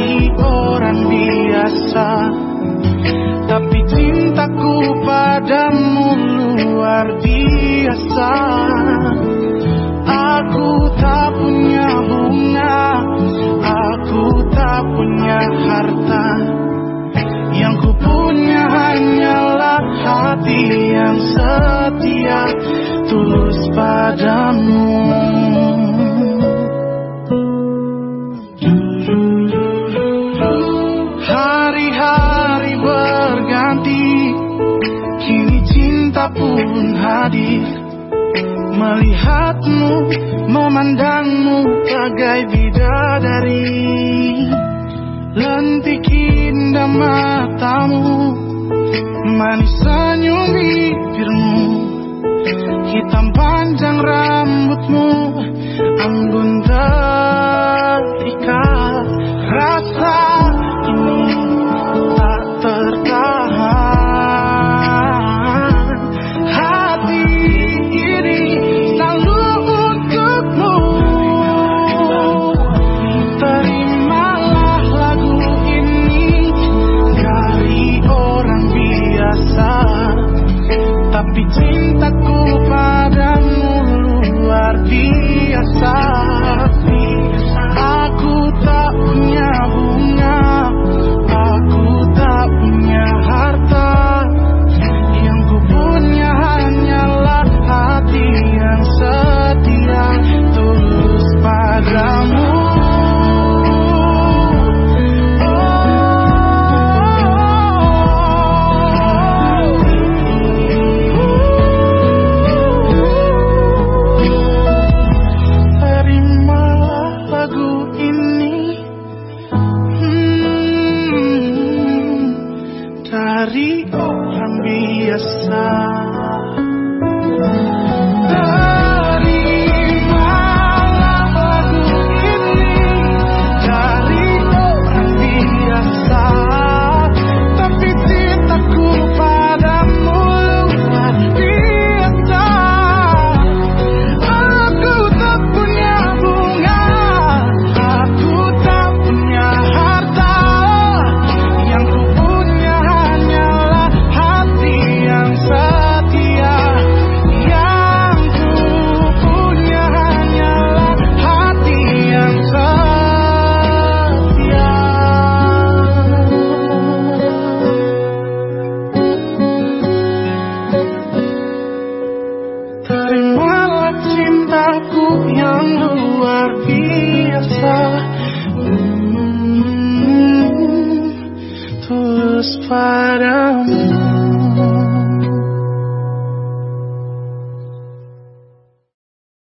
dari orang biasa Tapi cintaku padamu luar biasa. Aku tak punya bunga Aku tak punya harta. Yang ku punya hanyalah hati yang setia Tulus padamu pun hadir Melihatmu, memandangmu bagai bidadari. Lentik indah matamu Manis senyum bibirmu Hitam Tapi hmm, Tulus padamu